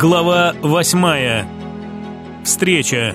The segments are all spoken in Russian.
Глава восьмая. Встреча.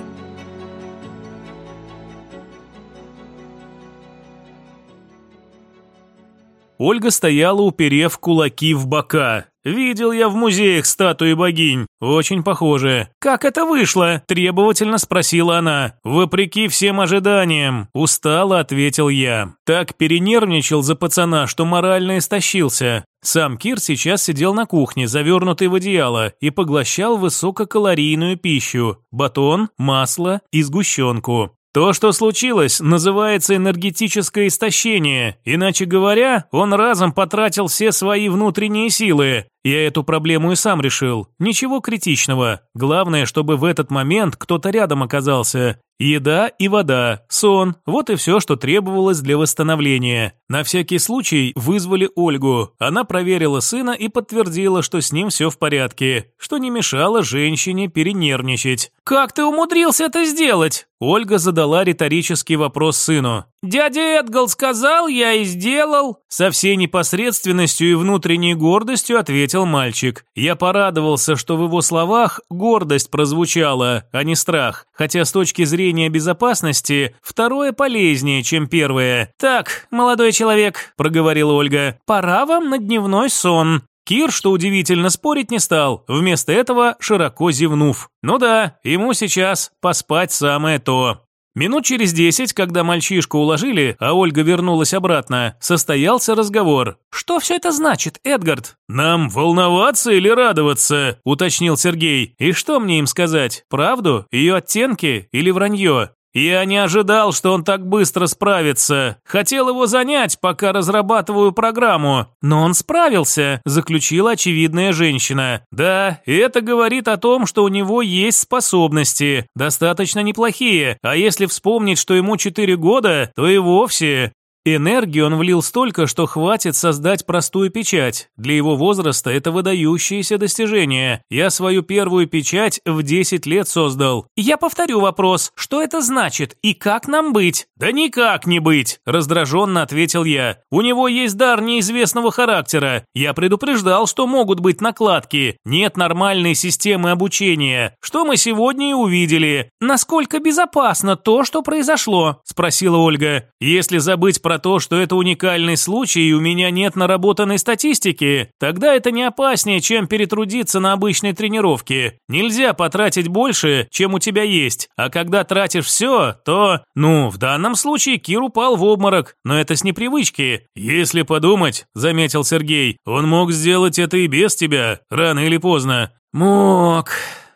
Ольга стояла, уперев кулаки в бока. Видел я в музеях статуи богинь. Очень похожие. Как это вышло? Требовательно спросила она. Вопреки всем ожиданиям. Устало ответил я. Так перенервничал за пацана, что морально истощился. Сам Кир сейчас сидел на кухне, завернутый в одеяло, и поглощал высококалорийную пищу – батон, масло и сгущенку. То, что случилось, называется энергетическое истощение. Иначе говоря, он разом потратил все свои внутренние силы. Я эту проблему и сам решил. Ничего критичного. Главное, чтобы в этот момент кто-то рядом оказался. Еда и вода, сон – вот и все, что требовалось для восстановления. На всякий случай вызвали Ольгу. Она проверила сына и подтвердила, что с ним все в порядке, что не мешало женщине перенервничать. «Как ты умудрился это сделать?» Ольга задала риторический вопрос сыну. «Дядя Эдгал сказал, я и сделал!» Со всей непосредственностью и внутренней гордостью ответил мальчик. Я порадовался, что в его словах гордость прозвучала, а не страх. Хотя с точки зрения безопасности, второе полезнее, чем первое. «Так, молодой человек», – проговорила Ольга, – «пора вам на дневной сон». Кир, что удивительно, спорить не стал, вместо этого широко зевнув. Ну да, ему сейчас поспать самое то. Минут через десять, когда мальчишку уложили, а Ольга вернулась обратно, состоялся разговор. «Что все это значит, Эдгард?» «Нам волноваться или радоваться?» – уточнил Сергей. «И что мне им сказать? Правду? Ее оттенки или вранье?» Я не ожидал, что он так быстро справится. Хотел его занять, пока разрабатываю программу. Но он справился, заключила очевидная женщина. Да, это говорит о том, что у него есть способности. Достаточно неплохие. А если вспомнить, что ему 4 года, то и вовсе. Энергии он влил столько, что хватит создать простую печать. Для его возраста это выдающееся достижение. Я свою первую печать в 10 лет создал. Я повторю вопрос, что это значит и как нам быть? Да никак не быть, раздраженно ответил я. У него есть дар неизвестного характера. Я предупреждал, что могут быть накладки. Нет нормальной системы обучения. Что мы сегодня и увидели. Насколько безопасно то, что произошло? Спросила Ольга. Если забыть про то, что это уникальный случай и у меня нет наработанной статистики, тогда это не опаснее, чем перетрудиться на обычной тренировке. Нельзя потратить больше, чем у тебя есть, а когда тратишь все, то... Ну, в данном случае Кир упал в обморок, но это с непривычки. Если подумать, заметил Сергей, он мог сделать это и без тебя, рано или поздно. Мог,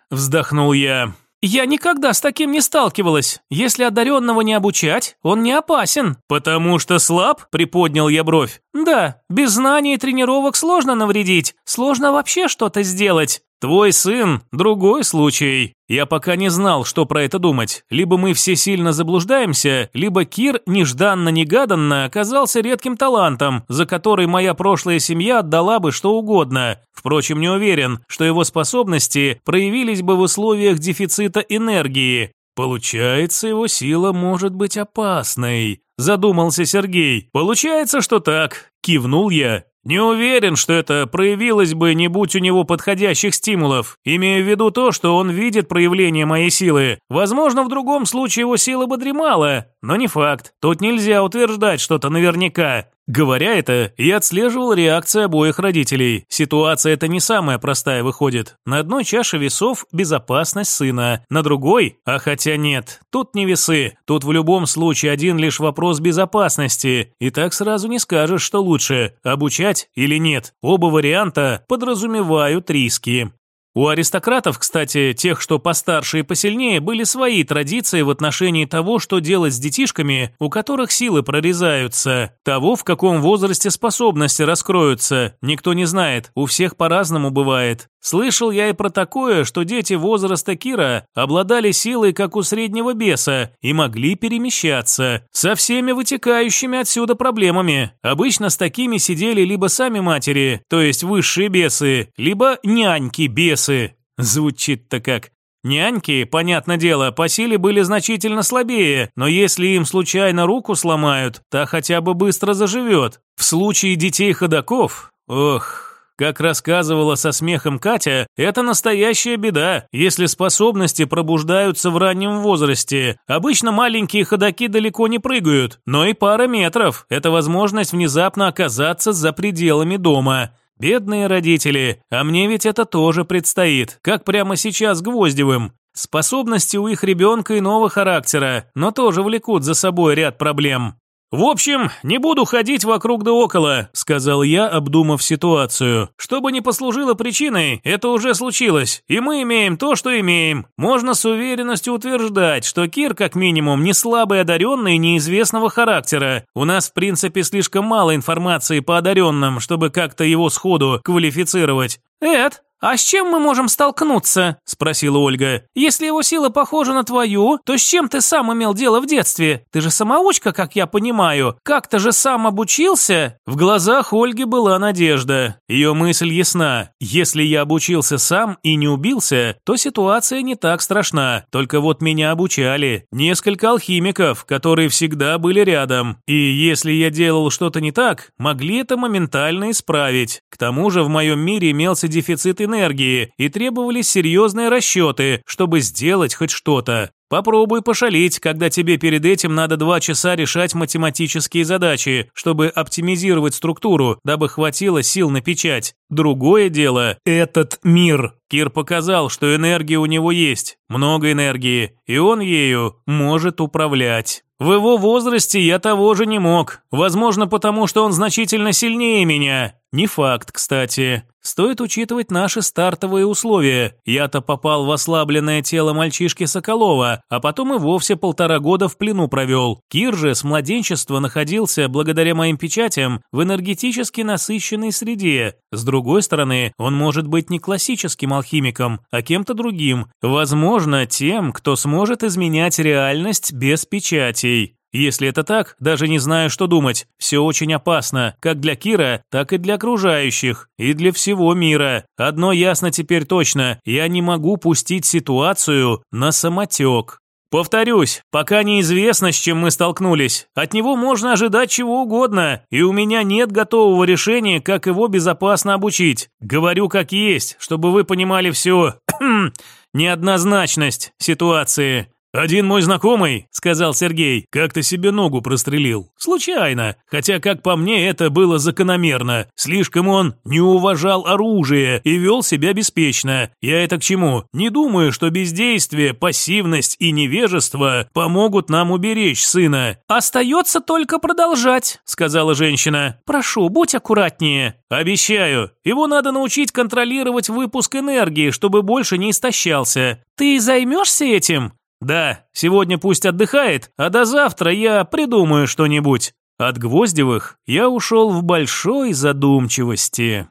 вздохнул я. «Я никогда с таким не сталкивалась. Если одаренного не обучать, он не опасен». «Потому что слаб?» – приподнял я бровь. «Да, без знаний и тренировок сложно навредить. Сложно вообще что-то сделать. Твой сын – другой случай. Я пока не знал, что про это думать. Либо мы все сильно заблуждаемся, либо Кир нежданно-негаданно оказался редким талантом, за который моя прошлая семья отдала бы что угодно. Впрочем, не уверен, что его способности проявились бы в условиях дефицита энергии. Получается, его сила может быть опасной. Задумался Сергей. Получается, что так. Кивнул я. Не уверен, что это проявилось бы, не будь у него подходящих стимулов. Имею в виду то, что он видит проявление моей силы. Возможно, в другом случае его сила бы дремала, но не факт. Тут нельзя утверждать что-то наверняка. Говоря это, я отслеживал реакции обоих родителей. Ситуация эта не самая простая выходит. На одной чаше весов безопасность сына, на другой, а хотя нет, тут не весы. Тут в любом случае один лишь вопрос безопасности. И так сразу не скажешь, что лучше, обучать или нет. Оба варианта подразумевают риски. У аристократов, кстати, тех, что постарше и посильнее, были свои традиции в отношении того, что делать с детишками, у которых силы прорезаются, того, в каком возрасте способности раскроются. Никто не знает, у всех по-разному бывает. Слышал я и про такое, что дети возраста Кира обладали силой, как у среднего беса, и могли перемещаться, со всеми вытекающими отсюда проблемами. Обычно с такими сидели либо сами матери, то есть высшие бесы, либо няньки-бесы. Звучит-то как. Няньки, понятное дело, по силе были значительно слабее, но если им случайно руку сломают, та хотя бы быстро заживет. В случае детей ходаков, ох, Как рассказывала со смехом Катя, это настоящая беда, если способности пробуждаются в раннем возрасте. Обычно маленькие ходаки далеко не прыгают, но и пара метров – это возможность внезапно оказаться за пределами дома. Бедные родители, а мне ведь это тоже предстоит, как прямо сейчас Гвоздевым. Способности у их ребенка иного характера, но тоже влекут за собой ряд проблем. «В общем, не буду ходить вокруг да около», – сказал я, обдумав ситуацию. «Что бы ни послужило причиной, это уже случилось, и мы имеем то, что имеем. Можно с уверенностью утверждать, что Кир, как минимум, не слабый одаренный неизвестного характера. У нас, в принципе, слишком мало информации по одаренным, чтобы как-то его сходу квалифицировать. «Эд, а с чем мы можем столкнуться?» – спросила Ольга. «Если его сила похожа на твою, то с чем ты сам имел дело в детстве? Ты же самоучка, как я понимаю. Как-то же сам обучился?» В глазах Ольги была надежда. Ее мысль ясна. Если я обучился сам и не убился, то ситуация не так страшна. Только вот меня обучали. Несколько алхимиков, которые всегда были рядом. И если я делал что-то не так, могли это моментально исправить. К тому же в моем мире имелся дефицит энергии и требовались серьезные расчеты, чтобы сделать хоть что-то. Попробуй пошалить, когда тебе перед этим надо два часа решать математические задачи, чтобы оптимизировать структуру, дабы хватило сил на печать. Другое дело – этот мир. Кир показал, что энергия у него есть, много энергии, и он ею может управлять. В его возрасте я того же не мог. Возможно, потому что он значительно сильнее меня. Не факт, кстати. Стоит учитывать наши стартовые условия. Я-то попал в ослабленное тело мальчишки Соколова, а потом и вовсе полтора года в плену провел. Кир же с младенчества находился, благодаря моим печатям, в энергетически насыщенной среде. С другой стороны, он может быть не классическим алхимиком, а кем-то другим. Возможно, тем, кто сможет изменять реальность без печатей. Если это так, даже не знаю, что думать. Все очень опасно, как для Кира, так и для окружающих, и для всего мира. Одно ясно теперь точно, я не могу пустить ситуацию на самотек. Повторюсь, пока неизвестно, с чем мы столкнулись. От него можно ожидать чего угодно, и у меня нет готового решения, как его безопасно обучить. Говорю как есть, чтобы вы понимали всю неоднозначность ситуации. «Один мой знакомый», — сказал Сергей, — «как-то себе ногу прострелил. Случайно. Хотя, как по мне, это было закономерно. Слишком он не уважал оружие и вел себя беспечно. Я это к чему? Не думаю, что бездействие, пассивность и невежество помогут нам уберечь сына». «Остается только продолжать», — сказала женщина. «Прошу, будь аккуратнее». «Обещаю. Его надо научить контролировать выпуск энергии, чтобы больше не истощался. Ты займешься этим?» «Да, сегодня пусть отдыхает, а до завтра я придумаю что-нибудь». От Гвоздевых я ушел в большой задумчивости.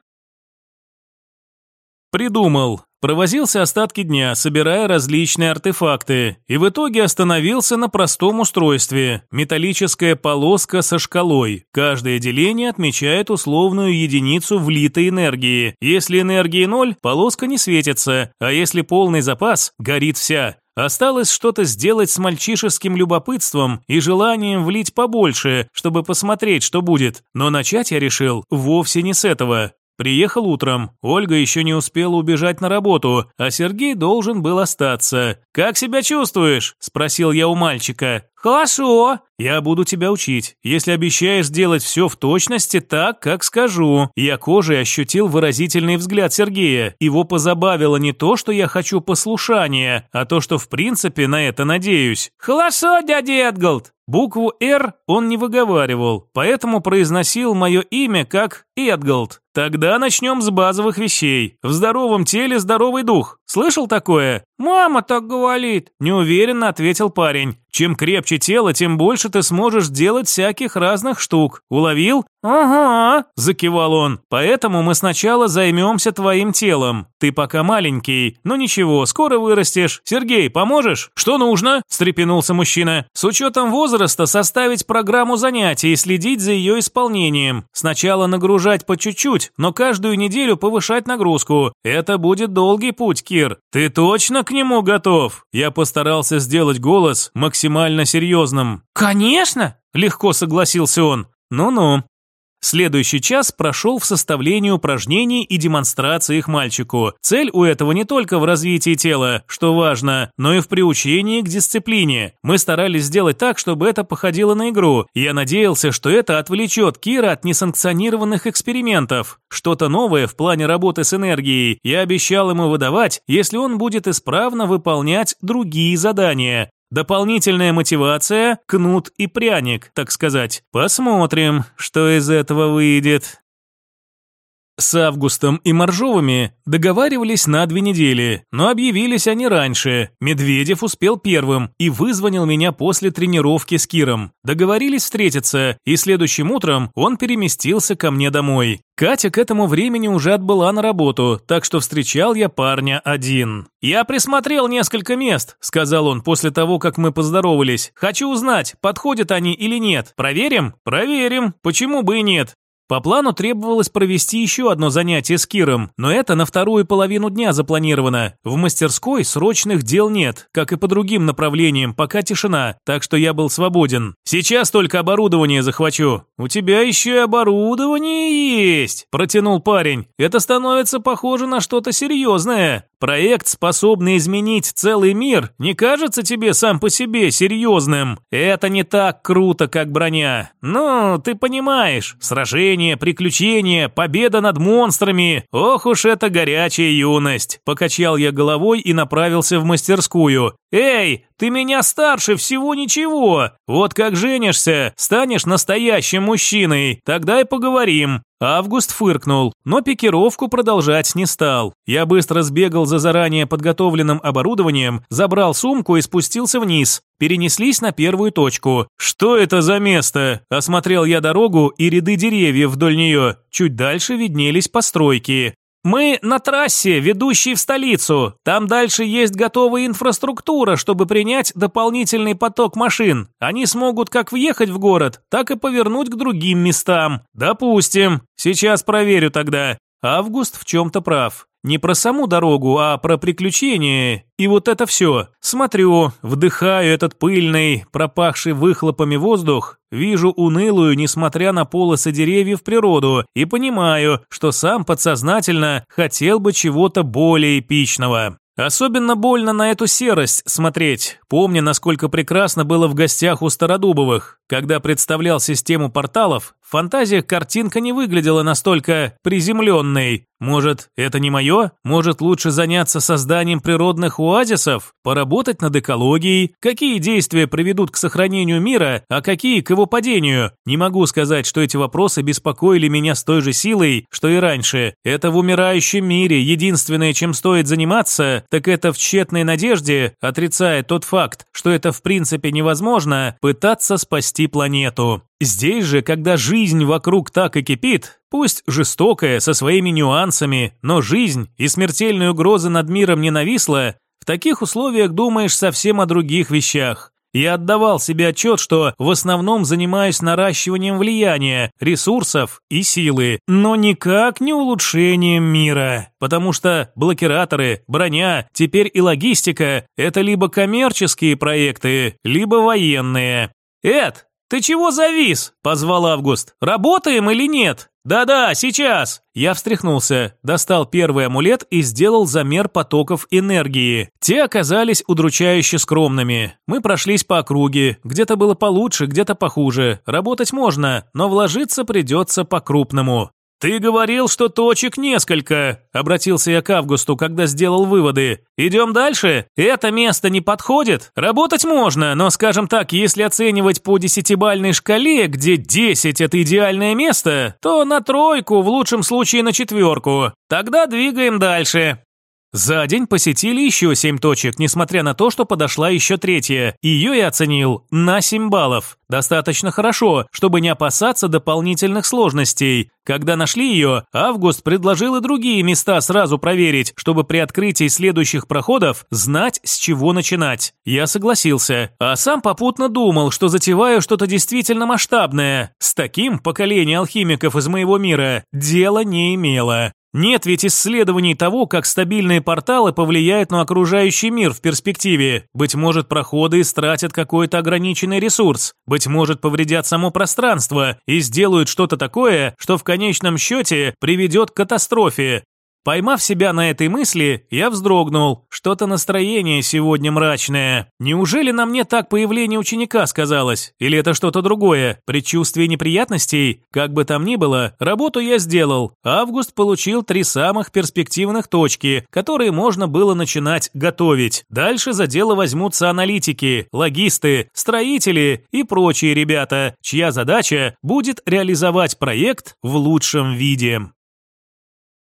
Придумал. Провозился остатки дня, собирая различные артефакты, и в итоге остановился на простом устройстве – металлическая полоска со шкалой. Каждое деление отмечает условную единицу влитой энергии. Если энергии ноль, полоска не светится, а если полный запас – горит вся. Осталось что-то сделать с мальчишеским любопытством и желанием влить побольше, чтобы посмотреть, что будет. Но начать я решил вовсе не с этого. Приехал утром. Ольга еще не успела убежать на работу, а Сергей должен был остаться. «Как себя чувствуешь?» – спросил я у мальчика. «Хорошо. Я буду тебя учить. Если обещаешь сделать все в точности так, как скажу». Я кожей ощутил выразительный взгляд Сергея. Его позабавило не то, что я хочу послушания, а то, что в принципе на это надеюсь. «Хорошо, дядя Эдгалд». Букву «Р» он не выговаривал, поэтому произносил мое имя как Эдгалд. Тогда начнем с базовых вещей. В здоровом теле здоровый дух. Слышал такое? «Мама так говорит», – неуверенно ответил парень. «Чем крепче тело, тем больше ты сможешь делать всяких разных штук. Уловил?» «Ага», – закивал он. «Поэтому мы сначала займемся твоим телом. Ты пока маленький, но ничего, скоро вырастешь. Сергей, поможешь?» «Что нужно?» – встрепенулся мужчина. «С учетом возраста составить программу занятий и следить за ее исполнением. Сначала нагружать по чуть-чуть, но каждую неделю повышать нагрузку. Это будет долгий путь, Кир. Ты точно к нему готов?» Я постарался сделать голос максимально серьезным. «Конечно!» – легко согласился он. «Ну-ну». Следующий час прошел в составлении упражнений и демонстрации их мальчику. Цель у этого не только в развитии тела, что важно, но и в приучении к дисциплине. Мы старались сделать так, чтобы это походило на игру. Я надеялся, что это отвлечет Кира от несанкционированных экспериментов. Что-то новое в плане работы с энергией я обещал ему выдавать, если он будет исправно выполнять другие задания. Дополнительная мотивация – кнут и пряник, так сказать. Посмотрим, что из этого выйдет. С Августом и Моржовыми договаривались на две недели, но объявились они раньше. Медведев успел первым и вызвонил меня после тренировки с Киром. Договорились встретиться, и следующим утром он переместился ко мне домой. Катя к этому времени уже отбыла на работу, так что встречал я парня один. «Я присмотрел несколько мест», – сказал он после того, как мы поздоровались. «Хочу узнать, подходят они или нет. Проверим?» «Проверим. Почему бы и нет?» По плану требовалось провести еще одно занятие с Киром, но это на вторую половину дня запланировано. В мастерской срочных дел нет, как и по другим направлениям, пока тишина, так что я был свободен. Сейчас только оборудование захвачу. У тебя еще и оборудование есть, протянул парень. Это становится похоже на что-то серьезное. Проект, способный изменить целый мир, не кажется тебе сам по себе серьезным? Это не так круто, как броня. Ну, ты понимаешь, сражение, приключения, победа над монстрами. Ох уж это горячая юность. Покачал я головой и направился в мастерскую. Эй, ты меня старше всего ничего. Вот как женишься, станешь настоящим мужчиной, тогда и поговорим. Август фыркнул, но пикировку продолжать не стал. Я быстро сбегал за заранее подготовленным оборудованием, забрал сумку и спустился вниз. Перенеслись на первую точку. «Что это за место?» Осмотрел я дорогу и ряды деревьев вдоль нее. Чуть дальше виднелись постройки. Мы на трассе, ведущей в столицу. Там дальше есть готовая инфраструктура, чтобы принять дополнительный поток машин. Они смогут как въехать в город, так и повернуть к другим местам. Допустим. Сейчас проверю тогда. Август в чем-то прав. Не про саму дорогу, а про приключения. И вот это все. Смотрю, вдыхаю этот пыльный, пропахший выхлопами воздух, вижу унылую, несмотря на полосы деревьев, природу и понимаю, что сам подсознательно хотел бы чего-то более эпичного. Особенно больно на эту серость смотреть, помня, насколько прекрасно было в гостях у Стародубовых. Когда представлял систему порталов, в фантазиях картинка не выглядела настолько приземленной. Может, это не мое? Может, лучше заняться созданием природных оазисов? Поработать над экологией? Какие действия приведут к сохранению мира, а какие к его падению? Не могу сказать, что эти вопросы беспокоили меня с той же силой, что и раньше. Это в умирающем мире единственное, чем стоит заниматься, так это в тщетной надежде, отрицая тот факт, что это в принципе невозможно, пытаться спасти планету. Здесь же, когда жизнь вокруг так и кипит, пусть жестокая, со своими нюансами, но жизнь и смертельные угрозы над миром не нависла, в таких условиях думаешь совсем о других вещах. Я отдавал себе отчет, что в основном занимаюсь наращиванием влияния, ресурсов и силы, но никак не улучшением мира. Потому что блокираторы, броня, теперь и логистика – это либо коммерческие проекты, либо военные. Эд, «Ты чего завис?» – позвал Август. «Работаем или нет?» «Да-да, сейчас!» Я встряхнулся, достал первый амулет и сделал замер потоков энергии. Те оказались удручающе скромными. Мы прошлись по округе, где-то было получше, где-то похуже. Работать можно, но вложиться придется по-крупному. «Ты говорил, что точек несколько», – обратился я к Августу, когда сделал выводы. «Идем дальше? Это место не подходит? Работать можно, но, скажем так, если оценивать по десятибальной шкале, где 10 – это идеальное место, то на тройку, в лучшем случае на четверку. Тогда двигаем дальше». За день посетили еще семь точек, несмотря на то, что подошла еще третья. Ее я оценил на 7 баллов. Достаточно хорошо, чтобы не опасаться дополнительных сложностей. Когда нашли ее, Август предложил и другие места сразу проверить, чтобы при открытии следующих проходов знать, с чего начинать. Я согласился, а сам попутно думал, что затеваю что-то действительно масштабное. С таким поколение алхимиков из моего мира дела не имело. Нет ведь исследований того, как стабильные порталы повлияют на окружающий мир в перспективе. Быть может, проходы истратят какой-то ограниченный ресурс. Быть может, повредят само пространство и сделают что-то такое, что в конечном счете приведет к катастрофе. Поймав себя на этой мысли, я вздрогнул. Что-то настроение сегодня мрачное. Неужели на мне так появление ученика сказалось? Или это что-то другое? Предчувствие неприятностей? Как бы там ни было, работу я сделал. Август получил три самых перспективных точки, которые можно было начинать готовить. Дальше за дело возьмутся аналитики, логисты, строители и прочие ребята, чья задача будет реализовать проект в лучшем виде.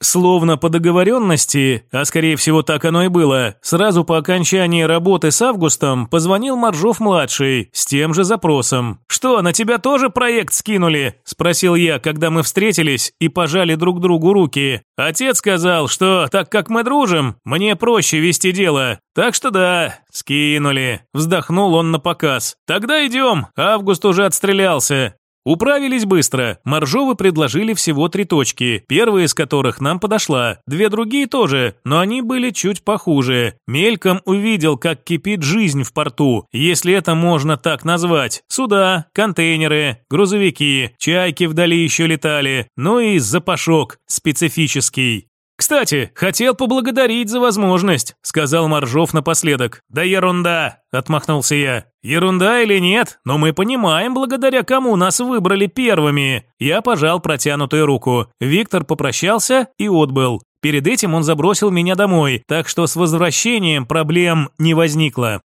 Словно по договоренности, а скорее всего так оно и было, сразу по окончании работы с Августом позвонил Моржов-младший с тем же запросом. «Что, на тебя тоже проект скинули?» – спросил я, когда мы встретились и пожали друг другу руки. Отец сказал, что так как мы дружим, мне проще вести дело. Так что да, скинули. Вздохнул он на показ. Тогда идем, Август уже отстрелялся. Управились быстро. Моржовы предложили всего три точки, первая из которых нам подошла. Две другие тоже, но они были чуть похуже. Мельком увидел, как кипит жизнь в порту, если это можно так назвать. Суда, контейнеры, грузовики, чайки вдали еще летали, ну и запашок специфический. «Кстати, хотел поблагодарить за возможность», – сказал Моржов напоследок. «Да ерунда», – отмахнулся я. «Ерунда или нет, но мы понимаем, благодаря кому нас выбрали первыми». Я пожал протянутую руку. Виктор попрощался и отбыл. Перед этим он забросил меня домой, так что с возвращением проблем не возникло.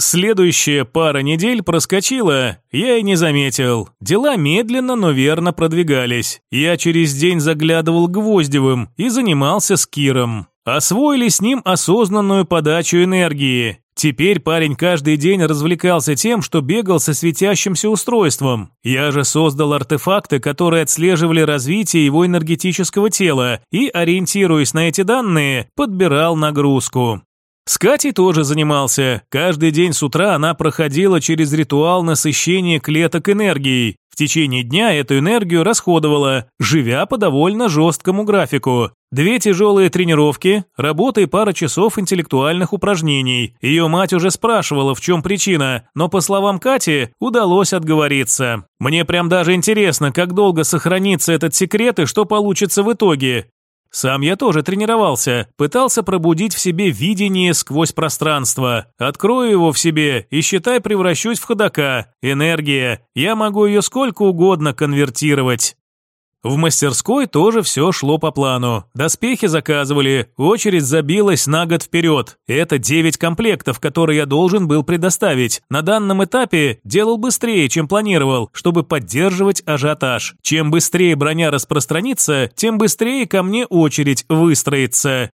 Следующая пара недель проскочила, я и не заметил. Дела медленно, но верно продвигались. Я через день заглядывал Гвоздевым и занимался с Киром. Освоили с ним осознанную подачу энергии. Теперь парень каждый день развлекался тем, что бегал со светящимся устройством. Я же создал артефакты, которые отслеживали развитие его энергетического тела и, ориентируясь на эти данные, подбирал нагрузку. С Катей тоже занимался. Каждый день с утра она проходила через ритуал насыщения клеток энергией. В течение дня эту энергию расходовала, живя по довольно жесткому графику. Две тяжелые тренировки, работа и пара часов интеллектуальных упражнений. Ее мать уже спрашивала, в чем причина, но, по словам Кати, удалось отговориться. Мне прям даже интересно, как долго сохранится этот секрет и что получится в итоге. Сам я тоже тренировался, пытался пробудить в себе видение сквозь пространство. Открою его в себе и, считай, превращусь в ходока. Энергия. Я могу ее сколько угодно конвертировать. В мастерской тоже все шло по плану. Доспехи заказывали, очередь забилась на год вперед. Это 9 комплектов, которые я должен был предоставить. На данном этапе делал быстрее, чем планировал, чтобы поддерживать ажиотаж. Чем быстрее броня распространится, тем быстрее ко мне очередь выстроится.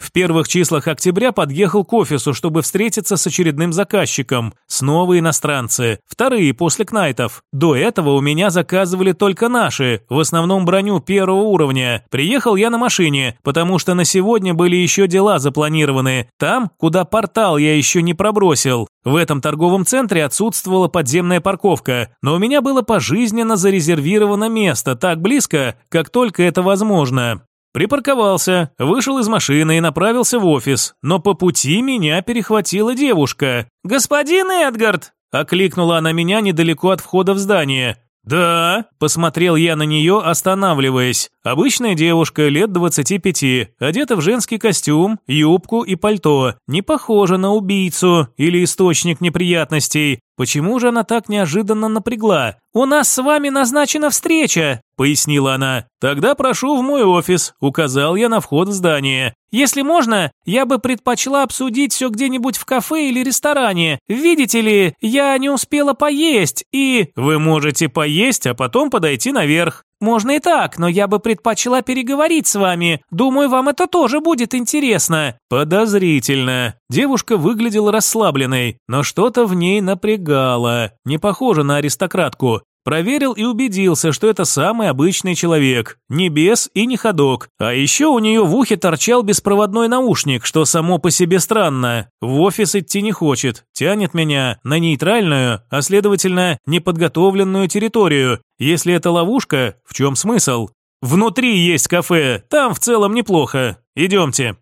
В первых числах октября подъехал к офису, чтобы встретиться с очередным заказчиком. Снова иностранцы. Вторые после Кнайтов. До этого у меня заказывали только наши, в основном броню первого уровня. Приехал я на машине, потому что на сегодня были еще дела запланированы. Там, куда портал я еще не пробросил. В этом торговом центре отсутствовала подземная парковка, но у меня было пожизненно зарезервировано место так близко, как только это возможно. Припарковался, вышел из машины и направился в офис, но по пути меня перехватила девушка. «Господин Эдгард!» – окликнула она меня недалеко от входа в здание. «Да», – посмотрел я на нее, останавливаясь. Обычная девушка, лет 25, одета в женский костюм, юбку и пальто. Не похожа на убийцу или источник неприятностей. Почему же она так неожиданно напрягла? «У нас с вами назначена встреча», – пояснила она. «Тогда прошу в мой офис», – указал я на вход в здание. «Если можно, я бы предпочла обсудить все где-нибудь в кафе или ресторане. Видите ли, я не успела поесть и...» «Вы можете поесть, а потом подойти наверх», «Можно и так, но я бы предпочла переговорить с вами. Думаю, вам это тоже будет интересно». Подозрительно. Девушка выглядела расслабленной, но что-то в ней напрягало. Не похоже на аристократку. Проверил и убедился, что это самый обычный человек, не бес и не ходок. А еще у нее в ухе торчал беспроводной наушник, что само по себе странно. В офис идти не хочет, тянет меня на нейтральную, а следовательно, неподготовленную территорию. Если это ловушка, в чем смысл? Внутри есть кафе, там в целом неплохо. Идемте».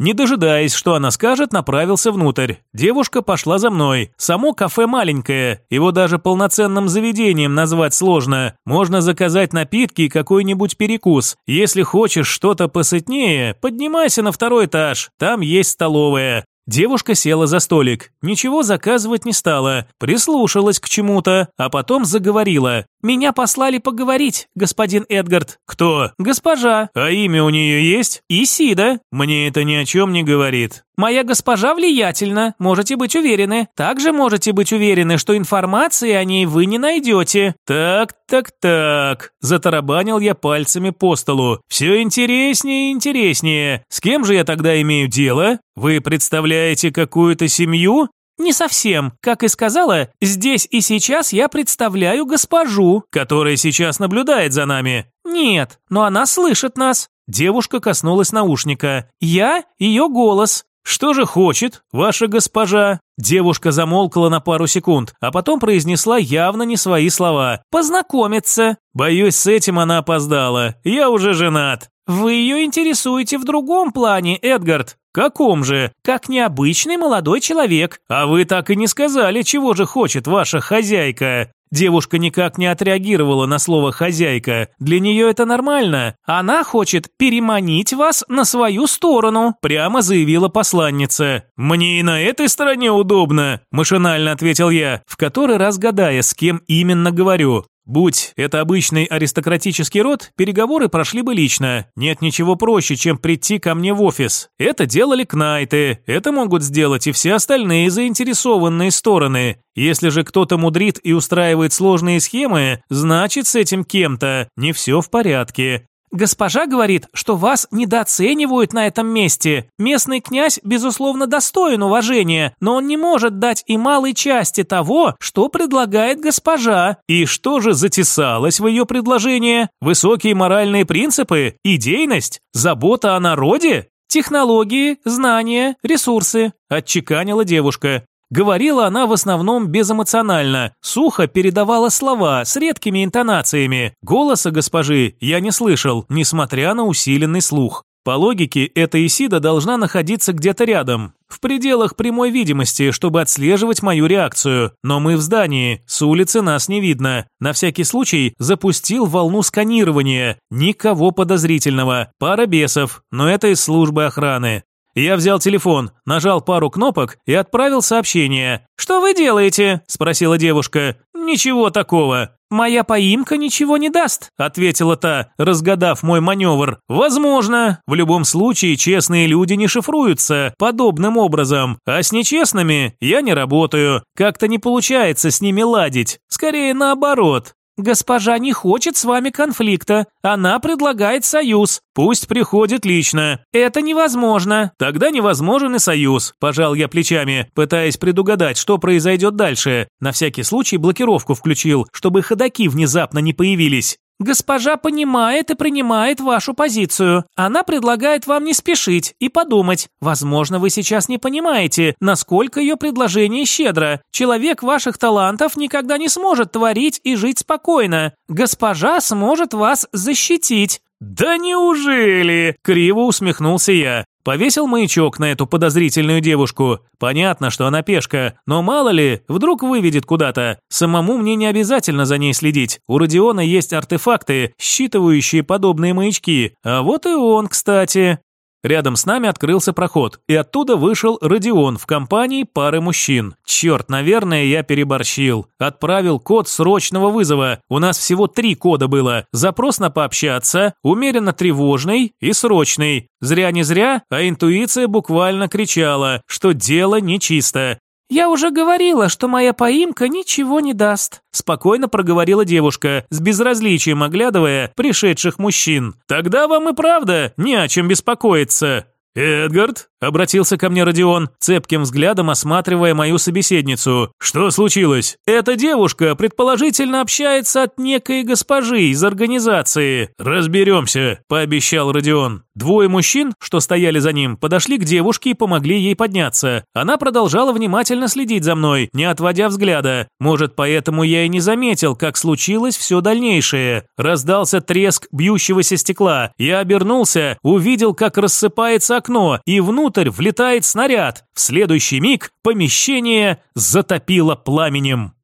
Не дожидаясь, что она скажет, направился внутрь. Девушка пошла за мной. Само кафе маленькое, его даже полноценным заведением назвать сложно. Можно заказать напитки и какой-нибудь перекус. Если хочешь что-то посытнее, поднимайся на второй этаж, там есть столовая. Девушка села за столик, ничего заказывать не стала, прислушалась к чему-то, а потом заговорила. «Меня послали поговорить, господин Эдгард». «Кто?» «Госпожа». «А имя у нее есть?» «Исида». «Мне это ни о чем не говорит». «Моя госпожа влиятельна, можете быть уверены. Также можете быть уверены, что информации о ней вы не найдете». «Так, так, так», – затарабанил я пальцами по столу. «Все интереснее и интереснее. С кем же я тогда имею дело? Вы представляете какую-то семью?» «Не совсем. Как и сказала, здесь и сейчас я представляю госпожу, которая сейчас наблюдает за нами». «Нет, но она слышит нас». Девушка коснулась наушника. «Я – ее голос. «Что же хочет, ваша госпожа?» Девушка замолкла на пару секунд, а потом произнесла явно не свои слова. «Познакомиться». Боюсь, с этим она опоздала. Я уже женат. Вы ее интересуете в другом плане, Эдгард. Каком же? Как необычный молодой человек. А вы так и не сказали, чего же хочет ваша хозяйка. Девушка никак не отреагировала на слово «хозяйка». Для нее это нормально. Она хочет переманить вас на свою сторону, прямо заявила посланница. «Мне и на этой стороне удобно», – машинально ответил я, в который раз гадая, с кем именно говорю. Будь это обычный аристократический род, переговоры прошли бы лично. Нет ничего проще, чем прийти ко мне в офис. Это делали кнайты, это могут сделать и все остальные заинтересованные стороны. Если же кто-то мудрит и устраивает сложные схемы, значит с этим кем-то не все в порядке. Госпожа говорит, что вас недооценивают на этом месте. Местный князь, безусловно, достоин уважения, но он не может дать и малой части того, что предлагает госпожа. И что же затесалось в ее предложение? Высокие моральные принципы? Идейность? Забота о народе? Технологии, знания, ресурсы, отчеканила девушка. Говорила она в основном безэмоционально, сухо передавала слова с редкими интонациями. Голоса госпожи я не слышал, несмотря на усиленный слух. По логике, эта Исида должна находиться где-то рядом, в пределах прямой видимости, чтобы отслеживать мою реакцию. Но мы в здании, с улицы нас не видно. На всякий случай запустил волну сканирования. Никого подозрительного. Пара бесов, но это из службы охраны. Я взял телефон, нажал пару кнопок и отправил сообщение. «Что вы делаете?» – спросила девушка. «Ничего такого». «Моя поимка ничего не даст», – ответила та, разгадав мой маневр. «Возможно. В любом случае, честные люди не шифруются подобным образом, а с нечестными я не работаю. Как-то не получается с ними ладить. Скорее наоборот. «Госпожа не хочет с вами конфликта. Она предлагает союз. Пусть приходит лично. Это невозможно. Тогда невозможен и союз», – пожал я плечами, пытаясь предугадать, что произойдет дальше. На всякий случай блокировку включил, чтобы ходаки внезапно не появились. Госпожа понимает и принимает вашу позицию. Она предлагает вам не спешить и подумать. Возможно, вы сейчас не понимаете, насколько ее предложение щедро. Человек ваших талантов никогда не сможет творить и жить спокойно. Госпожа сможет вас защитить. «Да неужели?» – криво усмехнулся я. Повесил маячок на эту подозрительную девушку. Понятно, что она пешка, но мало ли, вдруг выведет куда-то. Самому мне не обязательно за ней следить. У Родиона есть артефакты, считывающие подобные маячки. А вот и он, кстати. Рядом с нами открылся проход, и оттуда вышел Родион в компании пары мужчин. Черт, наверное, я переборщил. Отправил код срочного вызова. У нас всего три кода было. Запрос на пообщаться, умеренно тревожный и срочный. Зря не зря, а интуиция буквально кричала, что дело нечисто. «Я уже говорила, что моя поимка ничего не даст», спокойно проговорила девушка, с безразличием оглядывая пришедших мужчин. «Тогда вам и правда не о чем беспокоиться». «Эдгард?» – обратился ко мне Родион, цепким взглядом осматривая мою собеседницу. «Что случилось?» «Эта девушка, предположительно, общается от некой госпожи из организации. Разберемся», – пообещал Родион. Двое мужчин, что стояли за ним, подошли к девушке и помогли ей подняться. Она продолжала внимательно следить за мной, не отводя взгляда. Может, поэтому я и не заметил, как случилось все дальнейшее. Раздался треск бьющегося стекла. Я обернулся, увидел, как рассыпается окно, и внутрь влетает снаряд. В следующий миг помещение затопило пламенем.